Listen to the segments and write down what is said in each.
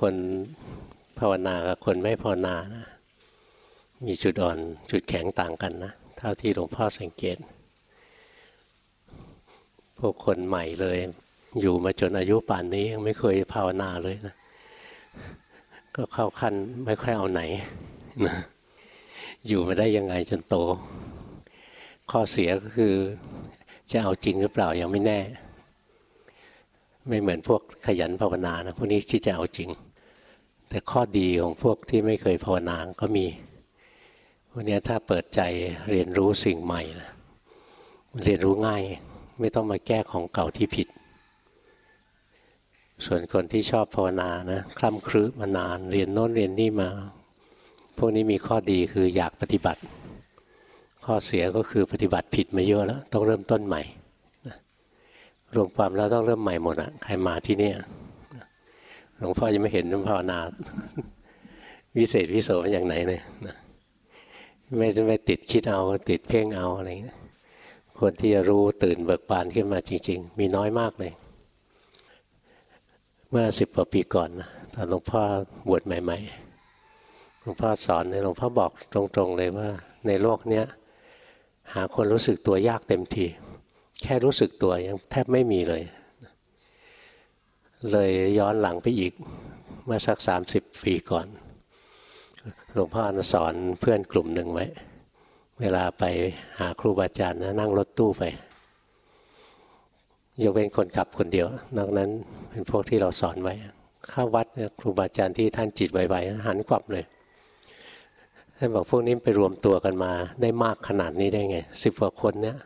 คนภาวนากับคนไม่ภาวนานะ มีจุดอ่อนจุดแข็งต่างกันนะเท่าที่หลวงพ่อสังเกต พวกคนใหม่เลย อยู่มาจนอายุป่านนี้ยังไม่เคยภาวนาเลยนะ ก็เข้าขั้นไม่ค่อยเอาไหนนะอยู่มาได้ยังไงจนโต ข้อเสียก็คือจะเอาจริงหรือเปล่ายังไม่แน่ ไม่เหมือนพวกขยันภาวนานะพวกนี้ที่จะเอาจริง แต่ข้อดีของพวกที่ไม่เคยภาวนาก็มีพวกนี้ถ้าเปิดใจเรียนรู้สิ่งใหม่นะเรียนรู้ง่าย ไม่ต้องมาแก้ของเก่าที่ผิด ส่วนคนที่ชอบภาวนานะคล่ำครึมานาน เรียนโน้นเรียนนี่มา พวกนี้มีข้อดีคืออยากปฏิบัติ ข้อเสียก็คือปฏิบัติผิดมาเยอะแล้ว ต้องเริ่มต้นใหม่รวมความแล้วต้องเริ่มใหม่หมดอะใครมาที่นี่ หลวงพ่อยังไม่เห็นภาวนาวิเศษวิโสอย่างไหนเลยนะไม่ไม่ติดคิดเอาติดเพ่งเอาอะไรเงี้ยคนที่จะรู้ตื่นเบิกบานขึ้นมาจริง ๆ มีน้อยมากเลย เมื่อสิบกว่าปีก่อนนะตอนหลวงพ่อบวชใหม่ ๆ หลวงพ่อสอนหลวงพ่อบอกตรงๆเลยว่า ในโลกเนี้ยหาคนรู้สึกตัวยากเต็มทีแค่รู้สึกตัวยังแทบไม่มีเลย เลยย้อนหลังไปอีกเมื่อสักสามสิบปีก่อน หลวงพ่อสอนเพื่อนกลุ่มหนึ่งไว้ เวลาไปหาครูบาอาจารย์นะนั่งรถตู้ไปยกเว้นคนขับคนเดียวนอกนั้นเป็นพวกที่เราสอนไว้ข้าวัดครูบาอาจารย์ที่ท่านจิตไวๆหันกลับเลยท่านบอกพวกนี้ไปรวมตัวกันมาได้มากขนาดนี้ได้ไงสิบกว่าคนเนี้ย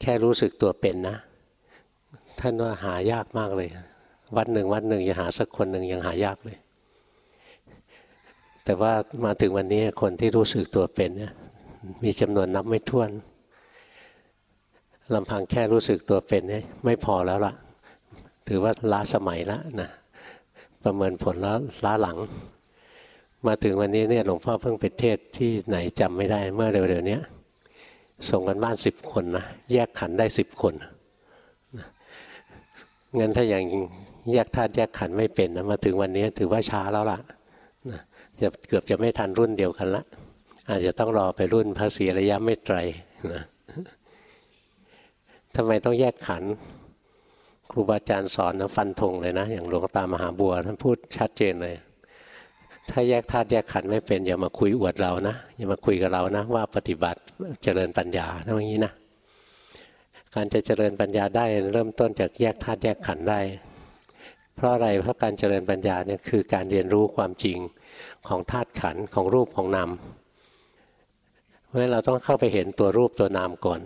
แค่รู้สึกตัวเป็นนะ ท่านว่าหายากมากเลย วัดหนึ่งวัดหนึ่งจะหาสักคนหนึ่งยังหายากเลย แต่ว่ามาถึงวันนี้คนที่รู้สึกตัวเป็นเนี่ยมีจำนวนนับไม่ถ้วนลำพังแค่รู้สึกตัวเป็นเนี่ยไม่พอแล้วล่ะ ถือว่าล้าสมัยแล้วนะประเมินผลแล้วล้าหลัง มาถึงวันนี้เนี่ยหลวงพ่อเพิ่งไปเทศที่ไหนจำไม่ได้เมื่อเร็วๆนี้ส่งกันบ้านสิบคนนะแยกขันได้สิบคนงั้นถ้าอย่าง แยกธาตุแยกขันไม่เป็นนะมาถึงวันนี้ถือว่าช้าแล้วล่ะจะเกือบจะไม่ทันรุ่นเดียวกันละ อาจจะต้องรอไปรุ่นพระศรีระยะไม่ไตรนะทำไมต้องแยกขันครูบาอาจารย์สอนนะฟันธงเลยนะอย่างหลวงตามหาบัวท่านพูดชัดเจนเลย ถ้าแยกธาตุแยกขันไม่เป็น อย่ามาคุยอวดเรานะอย่ามาคุยกับเรานะ ว่าปฏิบัติเจริญปัญญาทั้งนี้นะการจะเจริญปัญญาได้เริ่มต้นจากแยกธาตุแยกขันได้ เพราะอะไรเพราะการเจริญปัญญาเนี่ยคือการเรียนรู้ความจริงของธาตุขันธ์ของรูปของนามเพราะฉะนั้นเราต้องเข้าไปเห็นตัวรูปตัวนามก่อน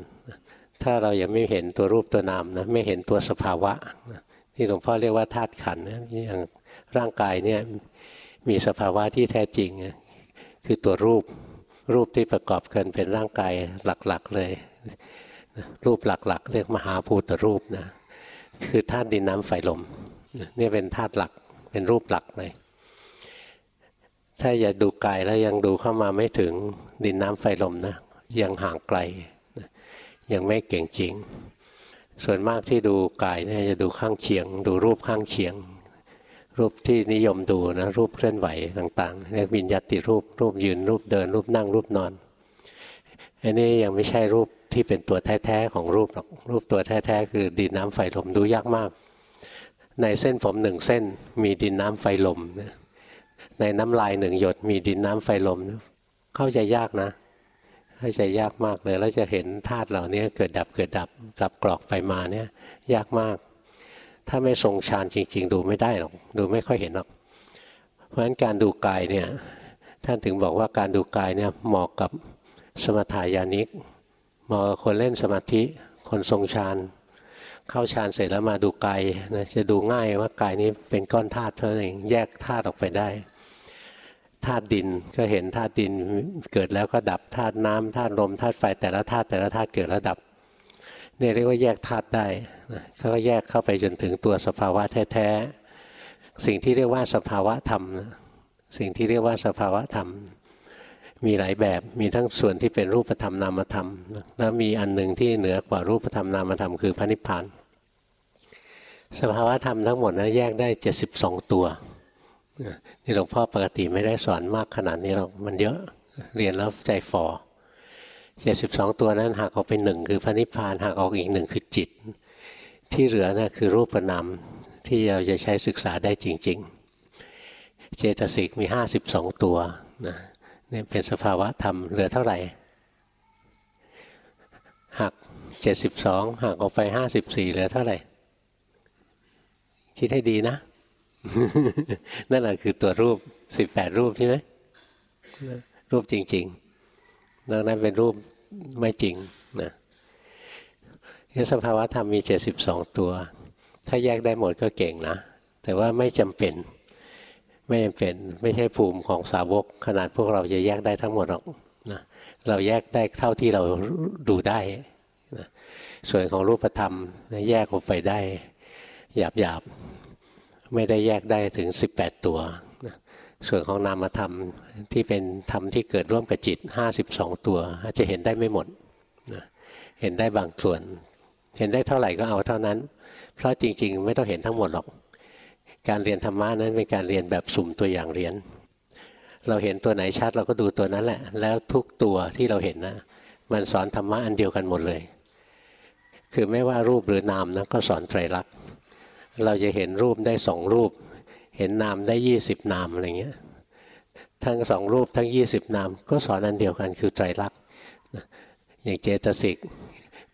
ถ้าเรายังไม่เห็นตัวรูปตัวนามนะไม่เห็นตัวสภาวะที่หลวงพ่อเรียกว่าธาตุขันธ์อย่างร่างกายเนี่ยมีสภาวะที่แท้จริง คือตัวรูปรูปที่ประกอบกันเป็นร่างกายหลักๆเลย รูปหลักๆ เรียกมหาภูตรูปนะคือธาตุดินน้ำไฟลม นี่เป็นธาตุหลักเป็นรูปหลักเลยถ้าอย่าดูกายแล้วยังดูเข้ามาไม่ถึงดินน้ำไฟลมนะยังห่างไกล ยังไม่เก่งจริง ส่วนมากที่ดูกายเนี่ยจะดูข้างเคียง ดูรูปข้างเคียง รูปที่นิยมดูนะรูปเคลื่อนไหวต่างๆเรียกวิญญาติรูปรูปยืนรูปเดิน รูปนั่งรูปนอนอันนี้ยังไม่ใช่รูปที่เป็นตัวแท้ๆของรูปหรอกรูปตัวแท้ๆคือดินน้ำไฟลมดูยากมาก ในเส้นผมหนึ่งเส้น มีดินน้ำไฟลมในน้ำลายหนึ่งหยดมีดินน้ำไฟลม เข้าใจยากนะเข้าใจยากมากเลยแล้วจะเห็นธาตุเหล่านี้เกิดดับเกิดดับกลับกรอกไปมาเนี่ยยากมาก ถ้าไม่ทรงฌานจริง ๆ ดูไม่ได้หรอกดูไม่ค่อยเห็นหรอก เพราะฉะนั้นการดูกายเนี่ยท่านถึงบอกว่าการดูกายเนี่ยเหมาะกับสมถายานิกเหมาะกับคนเล่นสมาธิคนทรงฌาน เข้าฌานเสร็จแล้วมาดูกายนะจะดูง่ายว่ากายนี้เป็นก้อนธาตุเท่านั้นเองแยกธาตุออกไปได้ธาตุดินก็เห็นธาตุดินเกิดแล้วก็ดับธาตุน้ำธาตุลมธาตุไฟแต่ละธาตุแต่ละธาตุเกิดแล้วดับเนี่ยเรียกว่าแยกธาตุได้เขาก็แยกเข้าไปจนถึงตัวสภาวะแท้ๆสิ่งที่เรียกว่าสภาวะธรรม สิ่งที่เรียกว่าสภาวะธรรม มีหลายแบบ มีทั้งส่วนที่เป็นรูปธรรมนามธรรม แล้วมีอันหนึ่งที่เหนือกว่ารูปธรรมนามธรรมคือพระนิพพาน สภาวะธรรมทั้งหมดนะแยกได้ 72 ตัว นี่หลวงพ่อปกติไม่ได้สอนมากขนาดนี้หรอก มันเยอะเรียนแล้วใจฟอเจ็ดสิบสองตัวนั้นหักออกเป็นหนึ่งคือพระนิพพานหักออกอีกหนึ่งคือจิต ที่เหลือนะ่ะคือรูปนามที่เราจะใช้ศึกษาได้จริง ๆ เจตสิกมีห้าสิบสองตัวนะ นี่เป็นสภาวะธรรมเหลือเท่าไหร่หักเจ็ดสิบสองหักออกไปห้าสิบสี่เหลือเท่าไหร่ คิดให้ดีนะ นั่นแหละคือตัวรูปสิบแปดรูปใช่ไหมรูปจริงๆนอกนั้นเป็นรูปไม่จริงนะสภาวะธรรมมีเจ็ดสิบสองตัว ถ้าแยกได้หมดก็เก่งนะ แต่ว่าไม่จำเป็น ไม่จำเป็นไม่ใช่ภูมิของสาวก ขนาดพวกเราจะแยกได้ทั้งหมดหรอกนะเราแยกได้เท่าที่เราดูได้นะส่วนของรูปธรรมแยกออกไปได้หยาบหยาบไม่ได้แยกได้ถึง 18 ตัวนะส่วนของนามธรรมที่เป็นธรรมที่เกิดร่วมกับจิต 52 ตัวอาจจะเห็นได้ไม่หมดนะเห็นได้บางส่วน เห็นได้เท่าไหร่ก็เอาเท่านั้น เพราะจริง ๆ ไม่ต้องเห็นทั้งหมดหรอก การเรียนธรรมะนั้นเป็นการเรียนแบบสุ่มตัวอย่างเรียน เราเห็นตัวไหนชัดเราก็ดูตัวนั้นแหละ แล้วทุกตัวที่เราเห็นนะมันสอนธรรมะอันเดียวกันหมดเลย คือไม่ว่ารูปหรือนามนะก็สอนไตรลักษณ์เราจะเห็นรูปได้สองรูป เห็นนามได้ยี่สิบนามอะไรเงี้ยทั้งสองรูปทั้งยี่สิบนามก็สอนอันเดียวกันคือไตรลักษณ์อย่างเจตสิก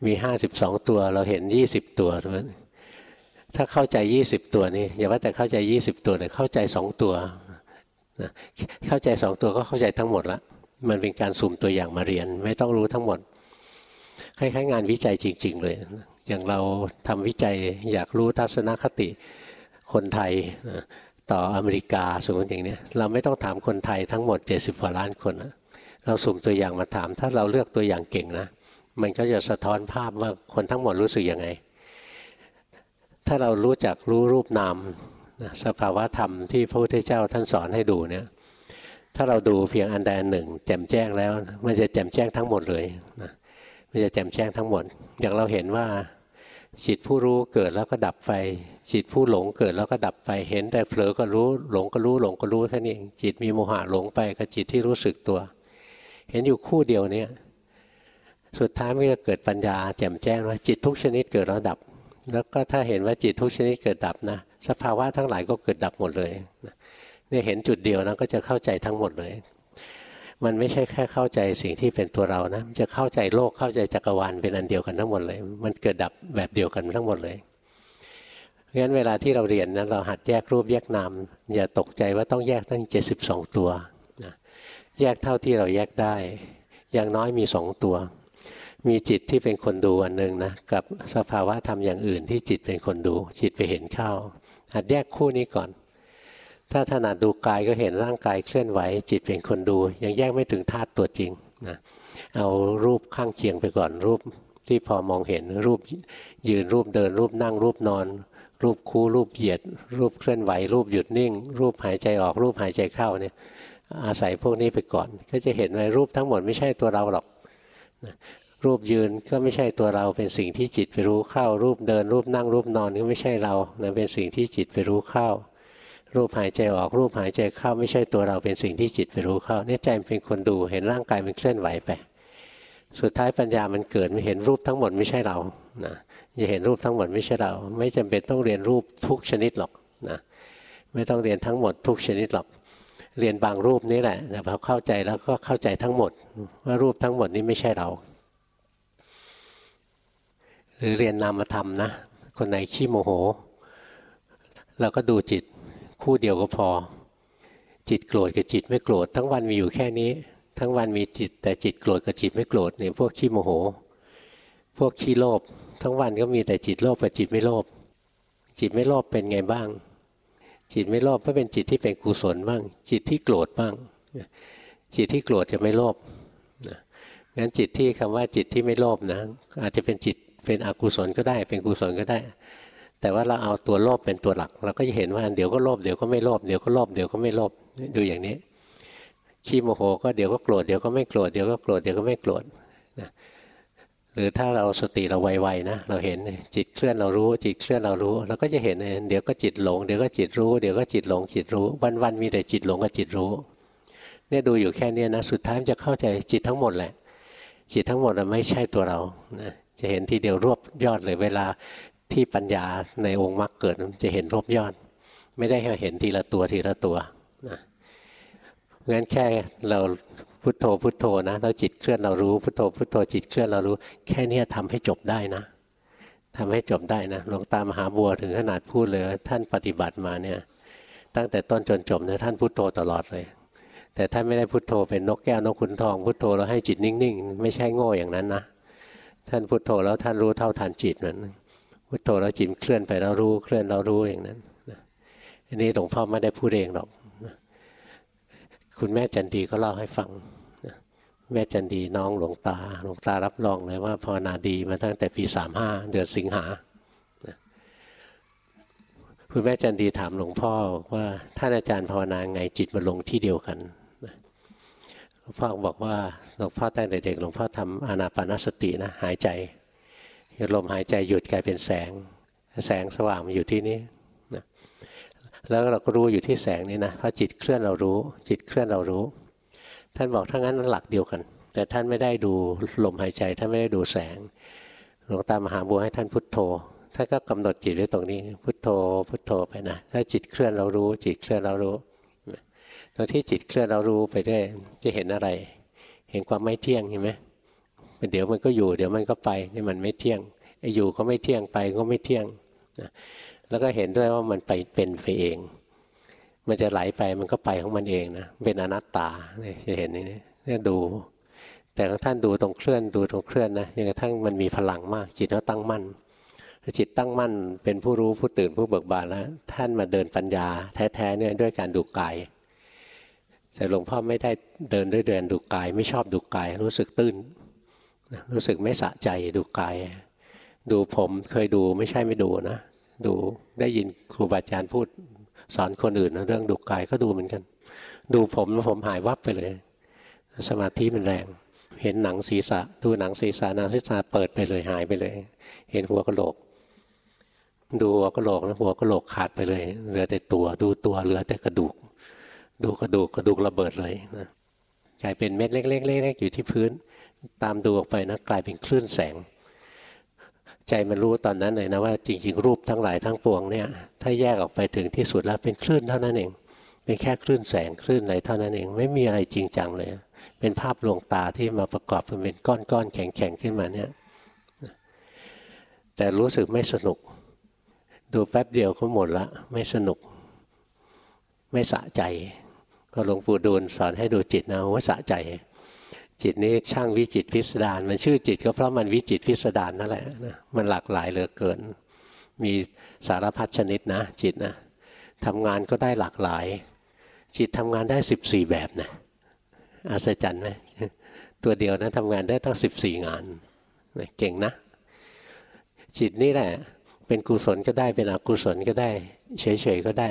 มีห้าสิบสองตัวเราเห็นยี่สิบตัว ถ้าเข้าใจยี่สิบตัวนี่อย่าว่าแต่เข้าใจยี่สิบตัวเลยเข้าใจสองตัวนะเข้าใจสองตัวก็เข้าใจทั้งหมดละมันเป็นการสุ่มตัวอย่างมาเรียน ไม่ต้องรู้ทั้งหมดคล้ายๆงานวิจัยจริง ๆ เลย อย่างเราทำวิจัยอยากรู้ทัศนคติคนไทยต่ออเมริกาสมมติอย่างนี้เราไม่ต้องถามคนไทยทั้งหมด 70กว่าล้านคนนะเราสุ่มตัวอย่างมาถาม ถ้าเราเลือกตัวอย่างเก่งนะ มันก็จะสะท้อนภาพว่าคนทั้งหมดรู้สึกยังไง ถ้าเรารู้จักรู้รูปนามสภาวะธรรมที่พระพุทธเจ้าท่านสอนให้ดูเนี่ยถ้าเราดูเพียงอันใดอันหนึ่ง แจ่มแจ้งแล้ว มันจะแจ่มแจ้งทั้งหมดเลยนะมันจะแจ่มแจ้งทั้งหมด อย่างเราเห็นว่าจิตผู้รู้เกิดแล้วก็ดับไป จิตผู้หลงเกิดแล้วก็ดับไป เห็นแต่เผลอก็รู้ หลงก็รู้หลงก็รู้แค่นี้เองจิตมีโมหะหลงไปกับจิตที่รู้สึกตัว เห็นอยู่คู่เดียวเนี่ยสุดท้ายมันจะเกิดปัญญาแจ่มแจ้งว่าจิตทุกชนิดเกิดแล้วดับ แล้วก็ถ้าเห็นว่าจิตทุกชนิดเกิดดับนะ สภาวะทั้งหลายก็เกิดดับหมดเลยเนี่ยเห็นจุดเดียวนะก็จะเข้าใจทั้งหมดเลย มันไม่ใช่แค่เข้าใจสิ่งที่เป็นตัวเรานะมันจะเข้าใจโลกเข้าใจจักรวาลเป็นอันเดียวกันทั้งหมดเลย มันเกิดดับแบบเดียวกันทั้งหมดเลยเพราะฉะนั้นเวลาที่เราเรียนนะเราหัดแยกรูปแยกนามอย่าตกใจว่าต้องแยกตั้ง 72 ตัวนะแยกเท่าที่เราแยกได้ อย่างน้อยมีสองตัว มีจิตที่เป็นคนดูอันหนึ่งนะกับสภาวะธรรมอย่างอื่นที่จิตเป็นคนดู จิตไปเห็นเข้าหัดแยกคู่นี้ก่อน ถ้าถนัดดูกายก็เห็นร่างกายเคลื่อนไหว จิตเป็นคนดู ยังแยกไม่ถึงธาตุตัวจริงนะเอารูปข้างเคียงไปก่อนรูปที่พอมองเห็นรูปยืนรูปเดิน รูปนั่งรูปนอน รูปคู่รูปเหยียด รูปเคลื่อนไหว รูปหยุดนิ่ง รูปหายใจออกรูปหายใจเข้าเนี่ยอาศัยพวกนี้ไปก่อน ก็จะเห็นว่ารูปทั้งหมดไม่ใช่ตัวเราหรอก รูปยืนก็ไม่ใช่ตัวเราเป็นสิ่งที่จิตไปรู้เข้า รูปเดิน รูปนั่งรูปนอนก็ไม่ใช่เราเป็นสิ่งที่จิตไปรู้เข้า รูปหายใจออกรูปหายใจเข้าไม่ใช่ตัวเราเป็นสิ่งที่จิตไปรู้เข้าเนี่ยใจเป็นคนดูเห็นร่างกายมันเคลื่อนไหวไป สุดท้ายปัญญามันเกิดไม่เห็นรูปทั้งหมดไม่ใช่เรานะจะเห็นรูปทั้งหมดไม่ใช่เรา ไม่จำเป็นต้องเรียนรูปทุกชนิดหรอกนะไม่ต้องเรียนทั้งหมดทุกชนิดหรอกเรียนบางรูปนี้แหละแต่พอเข้าใจแล้วก็เข้าใจทั้งหมด ว่ารูปทั้งหมดนี้ไม่ใช่เรา รือเรียนนามธรรมนะ คนไหนขี้โมโห เราก็ดูจิตคู่เดียวก็พอ จิตโกรธกับจิตไม่โกรธ ทั้งวันมีอยู่แค่นี้ ทั้งวันมีจิต แต่จิตโกรธกับจิตไม่โกรธเนี่ยพวกขี้โมโห พวกขี้โลภทั้งวันก็มีแต่จิตโลภกับจิตไม่โลภจิตไม่โลภเป็นไงบ้าง จิตไม่โลภก็เป็นจิตที่เป็นกุศลบ้าง จิตที่โกรธบ้าง จิตที่โกรธจะไม่โลภงั้นจิตที่คำว่าจิตที่ไม่โลภนะอาจจะเป็นจิต เป็นอกุศลก็ได้ เป็นกุศลก็ได้ แต่ว่าเราเอาตัวโลภเป็นตัวหลัก เราก็จะเห็นว่าเดี๋ยวก็โลภเดี๋ยวก็ไม่โลภเดี๋ยวก็โลภเดี๋ยวก็ไม่โลภดูอย่างนี้ขี้โมโหก็เดี๋ยวก็โกรธเดี๋ยวก็ไม่โกรธเดี๋ยวก็โกรธเดี๋ยวก็ไม่โกรธนะหรือถ้าเราสติเราไวๆนะเราเห็นจิตเคลื่อนเรารู้ จิตเคลื่อนเรารู้เราก็จะเห็นเดี๋ยวก็จิตหลงเดี๋ยวก็จิตรู้เดี๋ยวก็จิตหลงจิตรู้ วันๆมีแต่จิตหลงกับจิตรู้เนี่ยดูอยู่แค่นี้นะสุดท้ายจะเข้าใจจิตทั้งหมดแหละ จิตทั้งหมดไม่ใช่ตัวเรานะ จะเห็นทีเดียวรวบยอดเลยเวลาที่ปัญญาในองค์มรรคเกิดจะเห็นรวบยอด ไม่ได้เห็นทีละตัวทีละตัวนะงั้นแค่เราพุทโธพุทโธนะเราจิตเคลื่อนเรารู้พุทโธพุทโธจิตเคลื่อนเรารู้ แค่นี้ทำให้จบได้นะทำให้จบได้นะหลวงตามหาบัวถึงขนาดพูดเลยท่านปฏิบัติมาเนี่ย ตั้งแต่ต้นจนจบเนี่ยท่านพุทโธตลอดเลย แต่ท่านไม่ได้พุทโธเป็นนกแก้วนกขุนทองพุทโธแล้วให้จิตนิ่งๆ ไม่ใช่โง่อย่างนั้นนะ ท่านพุทโธแล้วท่านรู้เท่าทันจิตนั้นพุทโธแล้วจิตเคลื่อนไปแล้วรู้เคลื่อนเรารู้อย่างนั้นอันนี้หลวงพ่อไม่ได้พูดเองหรอกคุณแม่จันดีก็เล่าให้ฟังแม่จันดีน้องหลวงตาหลวงตารับรองเลยว่าภาวนาดีมาตั้งแต่ปีสามห้าเดือนสิงหาคุณแม่จันดีถามหลวงพ่อว่าท่านอาจารย์ภาวนาไงจิตมาลงที่เดียวกัน หลวงพ่อบอกว่าหลวงพ่อตั้งแต่เด็กหลวงพ่อทำอนาปานสตินะหายใจลมหายใจหยุดกลายเป็นแสง แสงสว่างมาอยู่ที่นี้นะแล้วเราก็รู้อยู่ที่แสงนี้นะพอจิตเคลื่อนเรารู้ จิตเคลื่อนเรารู้ ท่านบอกถ้างั้นหลักเดียวกัน แต่ท่านไม่ได้ดูลมหายใจท่านไม่ได้ดูแสงหลวงตามหาบัวให้ท่านพุทโธท่านก็กำหนดจิตไว้ตรงนี้ พุทโธพุทโธไปนะถ้าจิตเคลื่อนเรารู้ จิตเคลื่อนเรารู้ ตรงที่จิตเคลื่อนเรารู้ไปได้จะเห็นอะไร เห็นความไม่เที่ยงเห็นไหมเดี๋ยวมันก็อยู่เดี๋ยวมันก็ไปนี่มันไม่เที่ยงไอ้อยู่ก็ไม่เที่ยงไปก็ไม่เที่ยงนะแล้วก็เห็นด้วยว่ามันไปเป็นไปเอง มันจะไหลไปมันก็ไปของมันเองนะเป็นอนัตตาจะเห็นอย่างนี้เนี่ยดู แต่ท่านดูตรงเคลื่อนดูตรงเคลื่อนนะจนกระทั่งมันมีพลังมาก จิตก็ตั้งมั่นจิตตั้งมั่นเป็นผู้รู้ผู้ตื่นผู้เบิกบานแล้วท่านมาเดินปัญญา แท้ๆเนี่ยด้วยการดูกาย แต่หลวงพ่อไม่ได้เดินด้วยเดินดูกาย ไม่ชอบดูกาย รู้สึกตื้นรู้สึกไม่สะใจดูกาย ดูผมเคยดูไม่ใช่ไม่ดูนะ ดูได้ยินครูบาอาจารย์พูดสอนคนอื่นเรื่องดูกายก็ดูเหมือนกัน ดูผมผมหายวับไปเลย สมาธิมันแรง เห็นหนังศีรษะ ดูหนังศีรษะหนังศีรษะเปิดไปเลยหายไปเลย เห็นหัวกระโหลก ดูหัวกระโหลกแล้วหัวกระโหลกขาดไปเลยเหลือแต่ตัว ดูตัวเหลือแต่กระดูก ดูกระดูกกระดูกระเบิดเลยนะกลายเป็นเม็ดเล็กๆๆอยู่ที่พื้น ตามดูออกไปนะกลายเป็นคลื่นแสง ใจมันรู้ตอนนั้นเลยนะว่าจริงๆ รูปทั้งหลายทั้งปวงเนี่ยถ้าแยกออกไปถึงที่สุดแล้วเป็นคลื่นเท่านั้นเอง เป็นแค่คลื่นแสงคลื่นอะไรเท่านั้นเองไม่มีอะไรจริงจังเลย เป็นภาพลวงตาที่มาประกอบเป็นก้อนๆแข็งๆขึ้นมาเนี่ยแต่รู้สึกไม่สนุก ดูแป๊บเดียวก็หมดละไม่สนุก ไม่สะใจ ก็หลวงปู่ดูลสอนให้ดูจิตนะว่าสะใจ จิตนี้ช่างวิจิตพิสดารมันชื่อจิตก็เพราะมันวิจิตพิสดารนั่นแหละนะมันหลากหลายเหลือเกิน มีสารพัดชนิดนะ จิตนะทำงานก็ได้หลากหลาย จิตทำงานได้สิบสี่แบบนะอัศจรรย์ไหมตัวเดียวนะทำงานได้ตั้งสิบสี่งานเก่งนะ จิตนี่แหละ เป็นกุศลก็ได้เป็นอกุศลก็ได้ เฉยๆก็ได้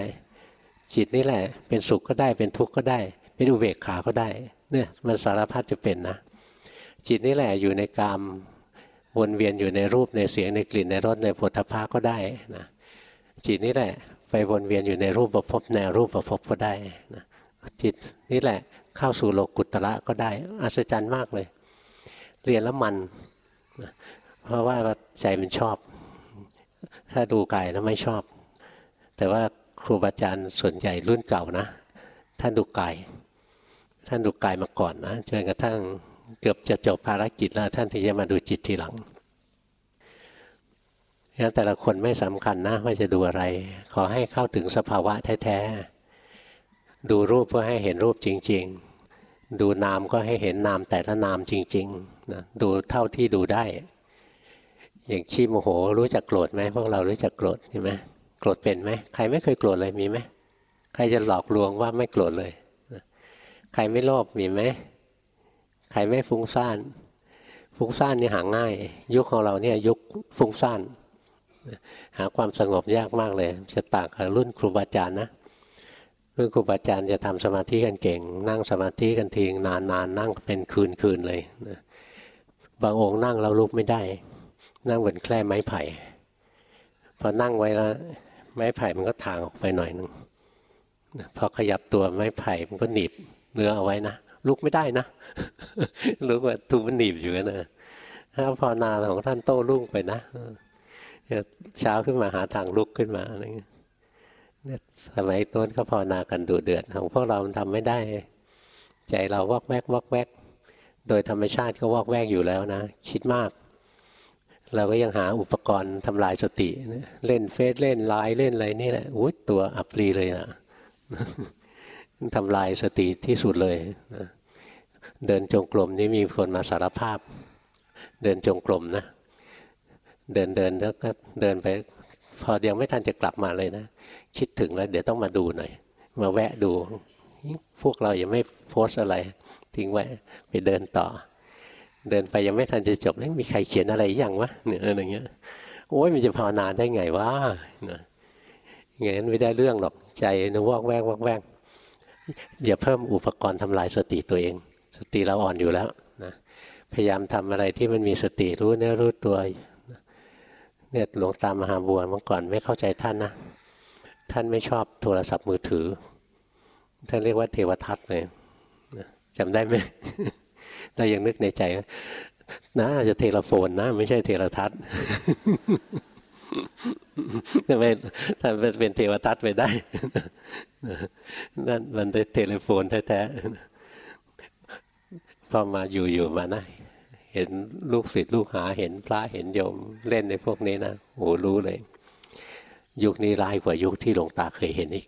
จิตนี่แหละ เป็นสุขก็ได้เป็นทุกข์ก็ได้ เป็นอุเบกขาก็ได้ เนี่ยมันสารพัดจะเป็นนะ จิตนี่แหละอยู่ในกามวนเวียนอยู่ในรูปในเสียงในกลิ่นในรสในผลพาก็ได้นะจิตนี่แหละ ไปวนเวียนอยู่ในรูปประพบในรูปประพบก็ได้นะจิตนี่แหละเข้าสู่โลกุตระก็ได้อัศจรรย์มากเลย เรียนแล้วมันนะเพราะว่าใจมันชอบ ถ้าดูกายแล้วไม่ชอบ แต่ว่า ครูบาอาจารย์ส่วนใหญ่รุ่นเก่านะ ท่านดูกาย ท่านดูกายมาก่อนนะจนกระทั่งเกือบจะจบภารกิจแล้วท่านถึงจะมาดูจิตทีหลังงั้นแต่ละคนไม่สำคัญนะว่าจะดูอะไร ขอให้เข้าถึงสภาวะแท้ๆ ดูรูปเพื่อให้เห็นรูปจริง ๆ ดูนามก็ให้เห็นนามแต่ละนามจริงๆนะดูเท่าที่ดูได้ อย่างขี้โมโหรู้จักโกรธไหมพวกเรารู้จักโกรธใช่ไหม โกรธเป็นไหมใครไม่เคยโกรธเลยมีไหมใครจะหลอกลวงว่าไม่โกรธเลย ใครไม่โลภมีไหมใครไม่ฟุ้งซ่าน ฟุ้งซ่านนี่หาง่าย ยุคของเราเนี่ยยุคฟุ้งซ่านหาความสงบยากมากเลยจะต่างกับรุ่นครูบาอาจารย์นะรุ่นครูบาอาจารย์จะทำสมาธิกันเก่ง นั่งสมาธิกันทีนานๆนนั่งเป็นคืนๆเลยนะบางองค์นั่งแล้วลุกไม่ได้ นั่งบนแคร่ไม้ไผ่พอนั่งไว้แล้ว ไม้ไผ่มันก็ทางออกไปหน่อยหนึ่งพอขยับตัวไม้ไผ่มันก็หนีบเนื้อเอาไว้นะลุกไม่ได้นะรู้ว่าถูมันหนีบอยู่นะถ้าพอนาของท่านโต้รุ่งไปนะเช้าขึ้นมาหาทางลุกขึ้นมาอะไรเงี้ยสมัยต้นก็ภาวนากันดูเดือดของพวกเราทำไม่ได้ ใจเราวอกแวกวอกแวก โดยธรรมชาติก็วอกแวกอยู่แล้วนะ คิดมาก เราก็ยังหาอุปกรณ์ทำลายสติ เล่นเฟซเล่นไลน์เล่นอะไรนี่แหละอุ้ยตัวอัปรีเลยนะทำลายสติที่สุดเลยนะเดินจงกรมนี่มีคนมาสารภาพ เดินจงกรมนะ เดินเดินแล้วก็เดินไป พอยังไม่ทันจะกลับมาเลยนะ คิดถึงแล้ว เดี๋ยวต้องมาดูหน่อย มาแวะดู พวกเรายังไม่โพสอะไร ทิ้งไว้ไปเดินต่อ เดินไปยังไม่ทันจะจบแล้วมีใครเขียนอะไรอยังวะเนี่ยอะไรเงี้ยโอ้ยมันจะภาวนาได้ไงวะอย่างนั้นไม่ได้เรื่องหรอกใจนึกวอกแวกวอกแวกอย่าเพิ่มอุปกรณ์ทำลายสติตัวเอง สติเราอ่อนอยู่แล้วนะพยายามทำอะไรที่มันมีสติรู้เนื้อรู้ตัวเนี่ยหลวงตามหาบัวเมื่อก่อนไม่เข้าใจท่านนะท่านไม่ชอบโทรศัพท์มือถือ ท่านเรียกว่าเทวทัศน์เลยจำได้ไหม เรายังนึกในใจนะจะเทเลโฟนนะ ไม่ใช่เทเลทัศน์ทำไมทำเป็นเทวทัศน์ไปได้นั่นมันเทเลโฟนแท้ๆพอมาอยู่ๆมานะเห็นลูกศิษย์ลูกหาเห็นพระเห็นโยมเล่นในพวกนี้นะโอ้รู้เลย ยุคนี้ร้ายกว่ายุคที่หลวงตาเคยเห็นอีก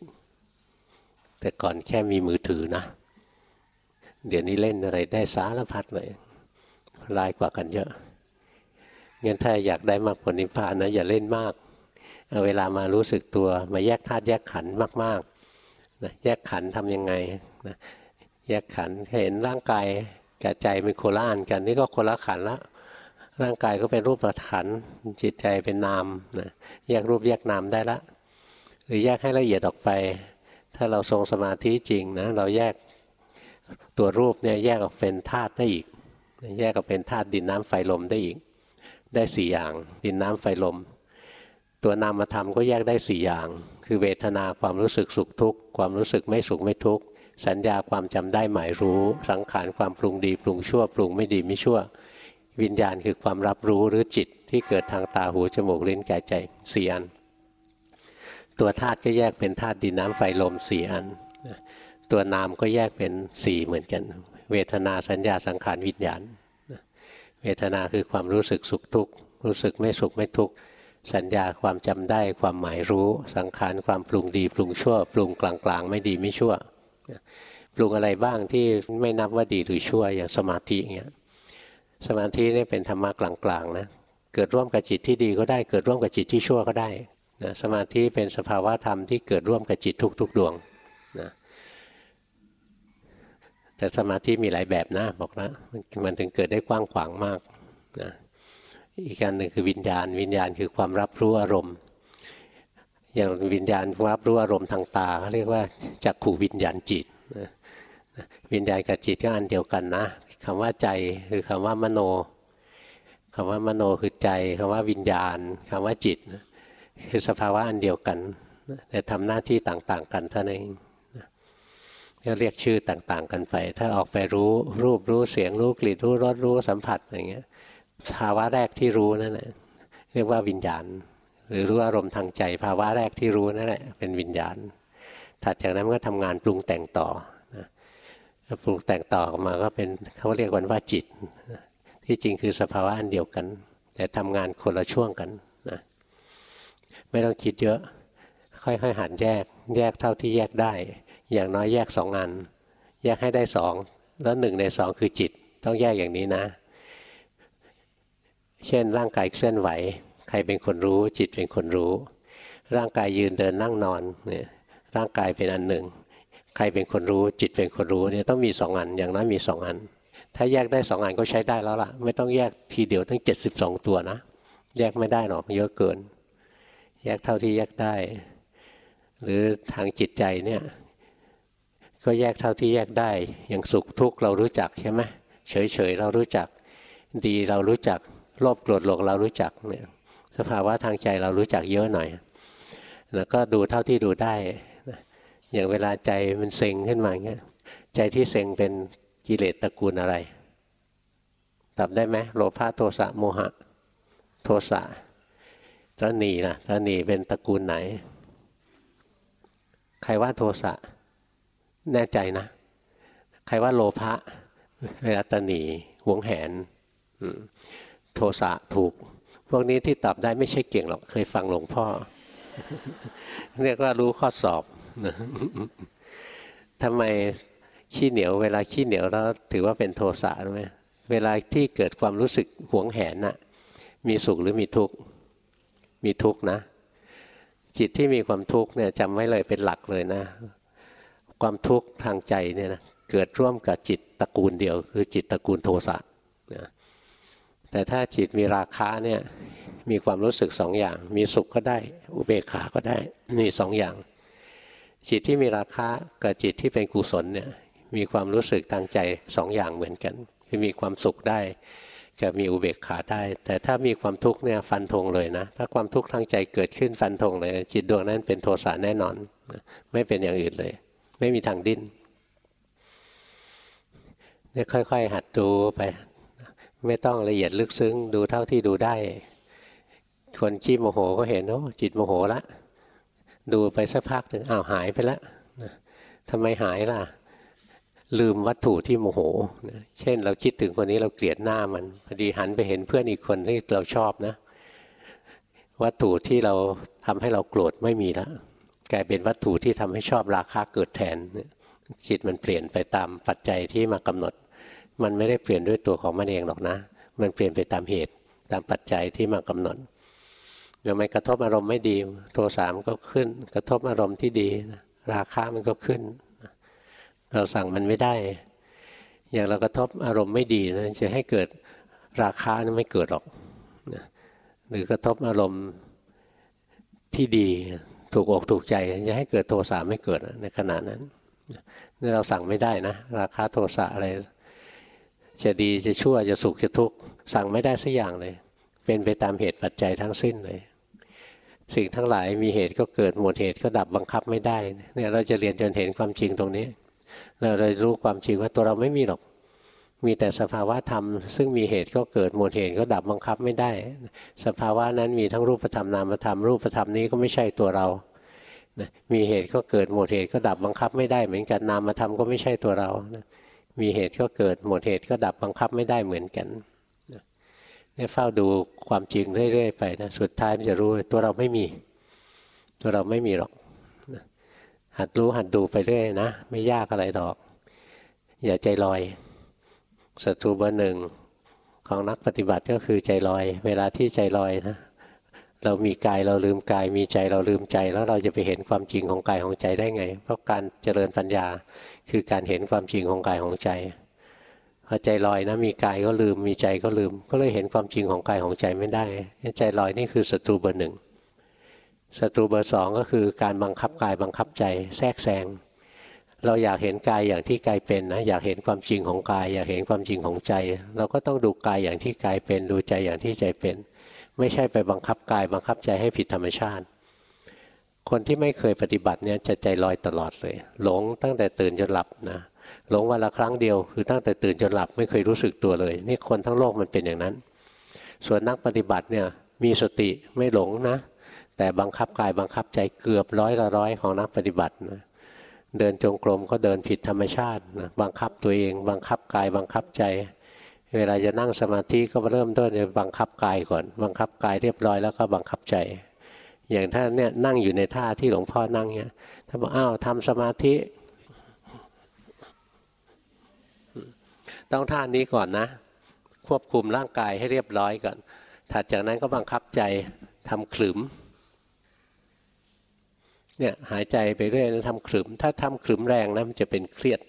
แต่ก่อนแค่มีมือถือนะ เดี๋ยวนี้เล่นอะไรได้สารพัดเลยร้ายกว่ากันเยอะงั้นถ้าอยากได้มากผลนิพพานนะอย่าเล่นมากเอาเวลามารู้สึกตัวมาแยกธาตุแยกขันธ์มากๆนะแยกขันธ์ทำยังไงนะแยกขันธ์เห็นร่างกายกับใจเป็นโคละอันกัน นี่ก็คนละขันละร่างกายก็เป็นรูปขันจิตใจเป็นนามนะแยกรูปแยกนามได้ละ หรือแยกให้ละเอียดออกไป ถ้าเราทรงสมาธิจริงนะเราแยก ตัวรูปเนี่ยแยกออกเป็นธาตุได้อีก แยกออกเป็นธาตุดินน้ำไฟลมได้อีก ได้สี่อย่าง ดินน้ำไฟลม ตัวนามธรรมก็แยกได้สี่อย่าง คือเวทนาความรู้สึกสุขทุกข์ความรู้สึกไม่สุขไม่ทุกข์สัญญาความจำได้หมายรู้ สังขารความปรุงดีปรุงชั่วปรุงไม่ดีไม่ชั่ว วิญญาณคือความรับรู้หรือจิตที่เกิดทางตาหูจมูกลิ้นกายใจสี่อัน ตัวธาตุก็แยกเป็นธาตุดินน้ำไฟลมสี่อัน ตัวนามก็แยกเป็นสี่เหมือนกัน เวทนาสัญญาสังขารวิญญาณเวทนาคือความรู้สึกสุขทุกข์รู้สึกไม่สุขไม่ทุกข์สัญญาความจำได้ความหมายรู้ สังขารความปรุงดีปรุงชั่ว ปรุงกลางๆ ไม่ดีไม่ชั่วปรุงอะไรบ้างที่ไม่นับว่าดีหรือชั่วอย่างสมาธิอย่างเงี้ยสมาธินี่เป็นธรรมะกลางๆนะเกิดร่วมกับจิตที่ดีก็ได้เกิดร่วมกับจิตที่ชั่วก็ได้นะสมาธิเป็นสภาวะธรรมที่เกิดร่วมกับจิตทุกๆดวงนะ แต่สมาธิมีหลายแบบนะบอกแล้วมันถึงเกิดได้กว้างขวางมากนะอีกการหนึ่งคือวิญญาณ วิญญาณคือความรับรู้อารมณ์ อย่างวิญญาณรับรู้อารมณ์ทางตาเขาเรียกว่าจักขู่วิญญาณจิตนะวิญญาณกับจิตก็อันเดียวกันนะคำว่าใจคือคำว่ามโนคำว่ามโนคือใจคำว่าวิญญาณคำว่าจิต คือสภาวะอันเดียวกันแต่ทำหน้าที่ต่าง ๆ กันเท่านั้นเอง ก็เรียกชื่อต่างๆ กันไป ถ้าออกไปรู้รูปรู้เสียงรู้กลิ่นรู้รสรู้สัมผัสอย่างเงี้ยภาวะแรกที่รู้นั่นแหละเรียกว่าวิญญาณ หรือรู้อารมณ์ทางใจ ภาวะแรกที่รู้นั่นแหละเป็นวิญญาณ ถัดจากนั้นก็ทำงานปรุงแต่งต่อนะปรุงแต่งต่อออกมาก็เป็นเขาเรียกกันว่าจิต ที่จริงคือสภาวะอันเดียวกัน แต่ทำงานคนละช่วงกันนะไม่ต้องคิดเยอะ ค่อยๆหันแยกแยกเท่าที่แยกได้ อย่างน้อยแยกสองอัน แยกให้ได้สองแล้วหนึ่งในสองคือจิตต้องแยกอย่างนี้นะ เช่นร่างกายเคลื่อนไหว ใครเป็นคนรู้ จิตเป็นคนรู้ ร่างกายยืนเดินนั่งนอนเนี่ยร่างกายเป็นอันหนึ่ง ใครเป็นคนรู้จิตเป็นคนรู้เนี่ยต้องมีสองอันอย่างน้อยมีสองอัน ถ้าแยกได้สองอันก็ใช้ได้แล้วล่ะ ไม่ต้องแยกทีเดียวทั้งเจ็ดสิบสองตัวนะ แยกไม่ได้หรอกเยอะเกิน แยกเท่าที่แยกได้ หรือทางจิตใจเนี่ย ก็แยกเท่าที่แยกได้ อย่างสุขทุกข์เรารู้จักใช่ไหมเฉยๆเรารู้จัก ดีเรารู้จักโลภโกรธหลงเรารู้จักเนี่ยสภาวะทางใจเรารู้จักเยอะหน่อย แล้วก็ดูเท่าที่ดูได้อย่างเวลาใจมันเซ็งขึ้นมาเงี้ยใจที่เซ็งเป็นกิเลสตระกูลอะไรตอบได้ไหมโลภะโทสะโมหะ โทสะตนีนะตนีเป็นตระกูลไหน ใครว่าโทสะ แน่ใจนะ ใครว่าโลภะเวลาตนีหวงแหนโทสะถูก พวกนี้ที่ตอบได้ไม่ใช่เก่งหรอก เคยฟังหลวงพ่อ เรียกว่ารู้ข้อสอบทำไมขี้เหนียว เวลาขี้เหนียวแล้วถือว่าเป็นโทสะไหมเวลาที่เกิดความรู้สึกหวงแหนน่ะ มีสุขหรือมีทุกข์ มีทุกข์นะ จิตที่มีความทุกข์เนี่ยจำไว้เลยเป็นหลักเลยนะ ความทุกข์ทางใจเนี่ยนะเกิดร่วมกับจิตตระกูลเดียว คือจิตตระกูลโทสะนะแต่ถ้าจิตมีราคะเนี่ยมีความรู้สึกสองอย่าง มีสุขก็ได้ อุเบกขาก็ได้มีสองอย่าง จิตที่มีราคะกับจิตที่เป็นกุศลเนี่ยมีความรู้สึกทางใจสองอย่างเหมือนกัน คือมีความสุขได้กับมีอุเบกขาได้ แต่ถ้ามีความทุกข์เนี่ยฟันธงเลยนะถ้าความทุกข์ทางใจเกิดขึ้นฟันธงเลย จิตดวงนั้นเป็นโทสะแน่นอน ไม่เป็นอย่างอื่นเลย ไม่มีทางดิ้นเนี่ยค่อยๆ หัดดูไป ไม่ต้องละเอียดลึกซึ้ง ดูเท่าที่ดูได้ คนขี้โมโหก็เห็นโอ้จิตโมโหละ ดูไปสักพักหนึ่งอ้าวหายไปแล้วทำไมหายล่ะ ลืมวัตถุที่โมโห เช่น เราคิดถึงคนนี้เราเกลียดหน้ามันพอดีหันไปเห็นเพื่อนอีกคนที่เราชอบนะ วัตถุที่เราทำให้เราโกรธไม่มีแล้ว กลายเป็นวัตถุที่ทำให้ชอบราคาเกิดแทน จิตมันเปลี่ยนไปตามปัจจัยที่มากำหนด มันไม่ได้เปลี่ยนด้วยตัวของมันเองหรอกนะ มันเปลี่ยนไปตามเหตุตามปัจจัยที่มากำหนดเดี๋ยวมันกระทบอารมณ์ไม่ดี โทสามก็ขึ้น กระทบอารมณ์ที่ดี ราคามันก็ขึ้น เราสั่งมันไม่ได้ อย่างเรากระทบอารมณ์ไม่ดีนะจะให้เกิดราคานั้นไม่เกิดหรอก หรือกระทบอารมณ์ที่ดี ถูกอกถูกใจจะให้เกิดโทสะไม่เกิดในขณะนั้นนี่เราสั่งไม่ได้นะราคาโทสะอะไร จะดีจะชั่วจะสุขจะทุกข์สั่งไม่ได้สักอย่างเลย เป็นไปตามเหตุปัจจัยทั้งสิ้นเลย สิ่งทั้งหลายมีเหตุก็เกิดหมดเหตุก็ดับบังคับไม่ได้เนี่ยเราจะเรียนจนเห็นความจริงตรงนี้ เราเลยรู้ความจริงว่าตัวเราไม่มีหรอก มีแต่สภาวะธรรม ซึ่งมีเหตุก็เกิดหมดเหตุก็ดับบังคับไม่ได้ สภาวะนั้นมีทั้งรูปธรรมนามธรรมรูปธรรมนี้ก็ไม่ใช่ตัวเรามีเหตุก็เกิดหมดเหตุก็ดับบังคับไม่ได้ เหมือนกันนามธรรมก็ไม่ใช่ตัวเรามีเหตุก็เกิดหมดเหตุก็ดับบังคับไม่ได้เหมือนกันเนี่ยเฝ้าดูความจริงเรื่อยๆไปนะสุดท้ายมันจะรู้ตัวเราไม่มี ตัวเราไม่มีหรอกหัดรู้หัดดูไปเรื่อยนะ ไม่ยากอะไรดอก อย่าใจลอย ศัตรูเบอร์หนึ่งของนักปฏิบัติก็คือใจลอย เวลาที่ใจลอยนะ เรามีกายเราลืมกาย มีใจเราลืมใจ แล้วเราจะไปเห็นความจริงของกายของใจได้ไง เพราะการเจริญปัญญาคือการเห็นความจริงของกายของใจพอใจลอยนะมีกายก็ลืมมีใจก็ลืม ก็เลยเห็นความจริงของกายของใจไม่ได้ใจลอยนี่คือศัตรูเบอร์หนึ่งศัตรูเบอร์สองก็คือการบังคับกายบังคับใจแทรกแซง เราอยากเห็นกายอย่างที่กายเป็นนะอยากเห็นความจริงของกาย อยากเห็นความจริงของใจ เราก็ต้องดูกายอย่างที่กายเป็น ดูใจอย่างที่ใจเป็น ไม่ใช่ไปบังคับกาย บังคับใจให้ผิดธรรมชาติ คนที่ไม่เคยปฏิบัติเนี่ยจะใจลอยตลอดเลย หลงตั้งแต่ตื่นจนหลับนะหลงวันละครั้งเดียว คือตั้งแต่ตื่นจนหลับไม่เคยรู้สึกตัวเลย นี่คนทั้งโลกมันเป็นอย่างนั้น ส่วนนักปฏิบัติเนี่ยมีสติไม่หลงนะ แต่บังคับกายบังคับใจเกือบร้อยละร้อยของนักปฏิบัตินะ เดินจงกรมก็เดินผิดธรรมชาตินะบังคับตัวเอง บังคับกาย บังคับใจ เวลาจะนั่งสมาธิก็เริ่มต้นบังคับกายก่อน บังคับกายเรียบร้อยแล้วก็บังคับใจ อย่างถ้าเนี่ยนั่งอยู่ในท่าที่หลวงพ่อนั่งเนี่ยถ้าบอกอ้าวทำสมาธิ ต้องท่านี้ก่อนนะ ควบคุมร่างกายให้เรียบร้อยก่อน ถัดจากนั้นก็บังคับใจทำขลุ่ม เนี่ยหายใจไปเรื่อยนะทำขลึม ถ้าทำขลึมแรงนะมันจะเป็นเครียด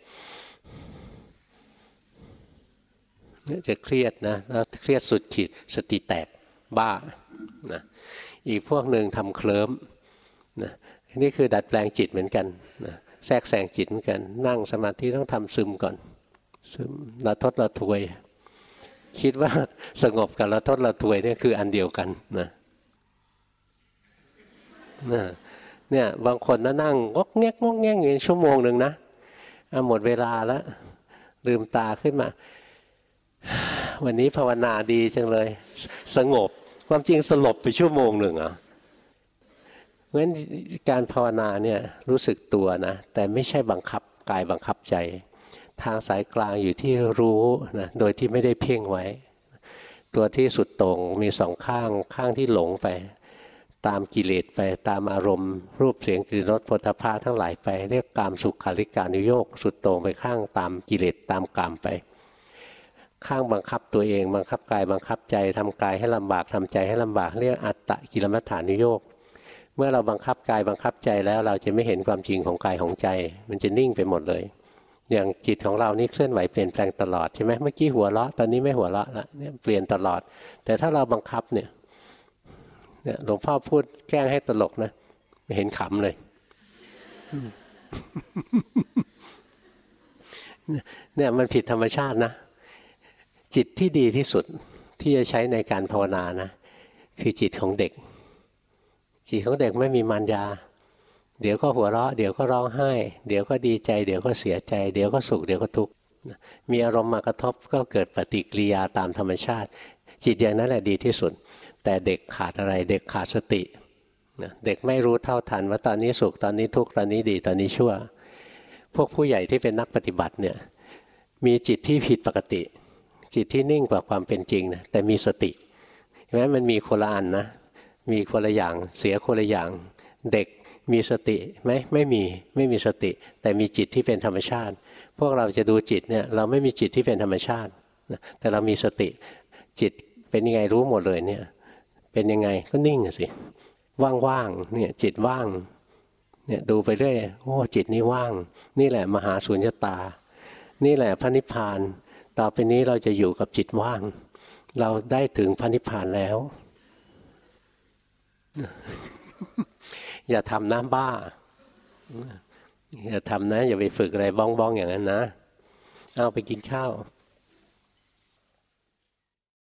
เนี่ยจะเครียดนะแล้วเครียดสุดขีดสติแตกบ้านะอีกพวกหนึ่งทำเคลิ้มนะนี่คือดัดแปลงจิตเหมือนกันนะแทรกแซงจิตเหมือนกัน นั่งสมาธิต้องทำซึมก่อน ซึมระทดระทวย คิดว่าสงบกับละทดละทวยเนี่ยคืออันเดียวกันนะนะ เนี่ยบางคนนั่งงกแงกงกแงกอย่างชั่วโมงหนึ่งนะหมดเวลาแล้ว ลืมตาขึ้นมา วันนี้ภาวนาดีจังเลย สงบความจริงสลบไปชั่วโมงหนึ่งอะเพราะฉะนั้นการภาวนาเนี่ยรู้สึกตัวนะ แต่ไม่ใช่บังคับกายบังคับใจ ทางสายกลางอยู่ที่รู้นะโดยที่ไม่ได้เพ่งไว้ ตัวที่สุดตรงมีสองข้างข้างที่หลงไป ตามกิเลสไปตามอารมณ์ รูปเสียงกลิ่นรสผลิภาทั้งหลายไป เรียกกามสุขคาริการุโยกสุดตรงไปข้างตามกิเลสตามกามไป ข้างบังคับตัวเองบังคับกายบังคับใจทำกายให้ลำบากทำใจให้ลำบากเรียกอัตตะกิลมัฏฐานุโยกเมื่อเราบังคับกายบังคับใจแล้วเราจะไม่เห็นความจริงของกายของใจ มันจะนิ่งไปหมดเลย อย่างจิตของเรานี่เคลื่อนไหวเปลี่ยนแปลงตลอดใช่ไหมเมื่อกี้หัวเราะตอนนี้ไม่หัวเราะละเนี่ยเปลี่ยนตลอด แต่ถ้าเราบังคับเนี่ย เนี่ยหลวงพ่อพูดแกล้งให้ตลกนะไม่เห็นขำเลยเนี่ยมันผิดธรรมชาตินะ จิตที่ดีที่สุดที่จะใช้ในการภาวนานะ คือจิตของเด็ก จิตของเด็กไม่มีมารยา เดี๋ยวก็หัวเราะ เดี๋ยวก็ร้องไห้ เดี๋ยวก็ดีใจ เดี๋ยวก็เสียใจ เดี๋ยวก็สุข เดี๋ยวก็ทุกข์มีอารมณ์มากระทบก็เกิดปฏิกิริยาตามธรรมชาติ จิตอย่างนั้นแหละดีที่สุด แต่เด็กขาดอะไร เด็กขาดสติเด็กไม่รู้เท่าทันว่าตอนนี้สุขตอนนี้ทุกข์ตอนนี้ดีตอนนี้ชั่ว พวกผู้ใหญ่ที่เป็นนักปฏิบัติเนี่ยมีจิตที่ผิดปกติ จิตที่นิ่งกว่าความเป็นจริงนะแต่มีสติเพราะฉะนั้นมันมีคนละอันนะมีคนละอย่างเสียคนละอย่าง เด็กมีสติไหมไม่มีไม่มีสติ แต่มีจิตที่เป็นธรรมชาติ พวกเราจะดูจิตเนี่ยเราไม่มีจิตที่เป็นธรรมชาติแต่เรามีสติจิตเป็นยังไงรู้หมดเลยเนี่ย เป็นยังไงก็นิ่งสิว่างๆเนี่ยจิตว่างเนี่ยดูไปเรื่อยโอ้จิตนี้ว่าง นี่แหละมหาสุญญตา นี่แหละพระนิพพาน ต่อไปนี้เราจะอยู่กับจิตว่าง เราได้ถึงพระนิพพานแล้ว อย่าทำน้ำบ้า อย่าทำนะ อย่าไปฝึกอะไรบ้องๆอย่างนั้นนะ เอาไปกินข้าว